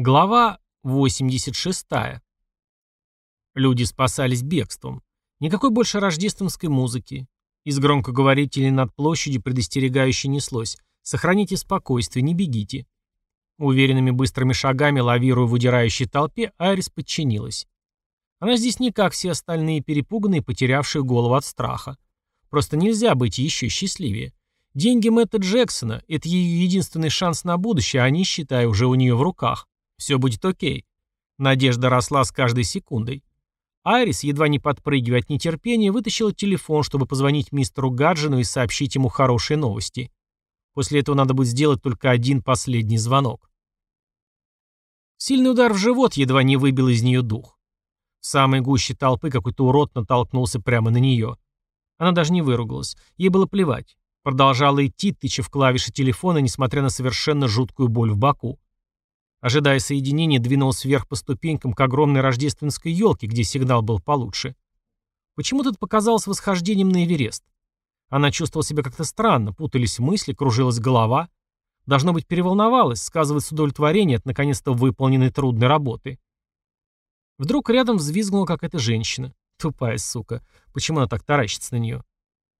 Глава 86. Люди спасались бегством. Никакой больше рождественской музыки. Из громкоговорителей над площадью предостерегающе неслось. Сохраните спокойствие, не бегите. Уверенными быстрыми шагами, лавируя в удирающей толпе, Айрис подчинилась. Она здесь не как все остальные перепуганные, потерявшие голову от страха. Просто нельзя быть еще счастливее. Деньги Мэтта Джексона – это ее единственный шанс на будущее, а они, считай, уже у нее в руках. Все будет окей. Надежда росла с каждой секундой. Айрис, едва не подпрыгивая от нетерпения, вытащила телефон, чтобы позвонить мистеру Гаджину и сообщить ему хорошие новости. После этого надо будет сделать только один последний звонок. Сильный удар в живот едва не выбил из нее дух. В самой гуще толпы какой-то урод натолкнулся прямо на нее. Она даже не выругалась. Ей было плевать. Продолжала идти, тыча в клавиши телефона, несмотря на совершенно жуткую боль в боку. Ожидая соединения, двинулась вверх по ступенькам к огромной рождественской елке, где сигнал был получше. Почему-то это показалось восхождением на Эверест. Она чувствовала себя как-то странно, путались мысли, кружилась голова. Должно быть, переволновалась, сказывается удовлетворение от наконец-то выполненной трудной работы. Вдруг рядом взвизгнула какая-то женщина. Тупая сука. Почему она так таращится на нее?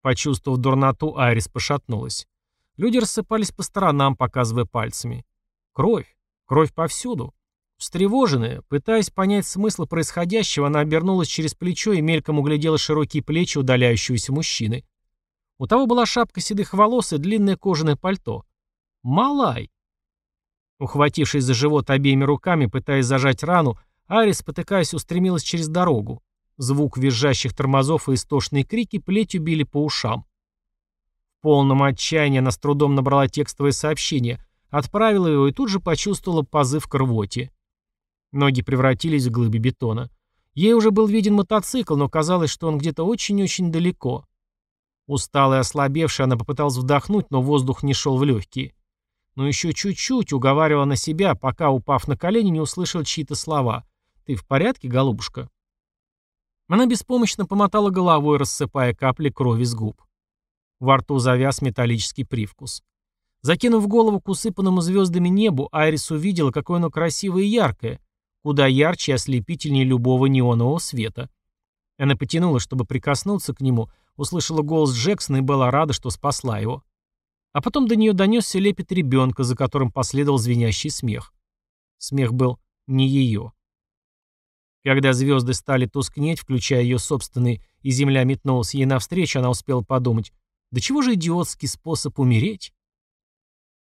Почувствовав дурноту, Айрис пошатнулась. Люди рассыпались по сторонам, показывая пальцами. Кровь. Кровь повсюду. Встревоженная, пытаясь понять смысл происходящего, она обернулась через плечо и мельком углядела широкие плечи удаляющегося мужчины. У того была шапка седых волос и длинное кожаное пальто. Малай! Ухватившись за живот обеими руками, пытаясь зажать рану, Арис, потыкаясь, устремилась через дорогу. Звук визжащих тормозов и истошные крики плетью били по ушам. В полном отчаянии она с трудом набрала текстовое сообщение, Отправила его и тут же почувствовала позыв к рвоте. Ноги превратились в глыбы бетона. Ей уже был виден мотоцикл, но казалось, что он где-то очень-очень далеко. Усталая и ослабевшая, она попыталась вдохнуть, но воздух не шел в легкие. Но еще чуть-чуть уговаривала на себя, пока, упав на колени, не услышала чьи-то слова. «Ты в порядке, голубушка?» Она беспомощно помотала головой, рассыпая капли крови с губ. Во рту завяз металлический привкус. Закинув голову к усыпанному звездами небу, Айрис увидела, какое оно красивое и яркое, куда ярче и ослепительнее любого неонового света. Она потянулась, чтобы прикоснуться к нему, услышала голос Джексона и была рада, что спасла его. А потом до нее донесся лепет ребенка, за которым последовал звенящий смех. Смех был не ее. Когда звезды стали тускнеть, включая ее собственный, и земля метнулась ей навстречу, она успела подумать, да чего же идиотский способ умереть?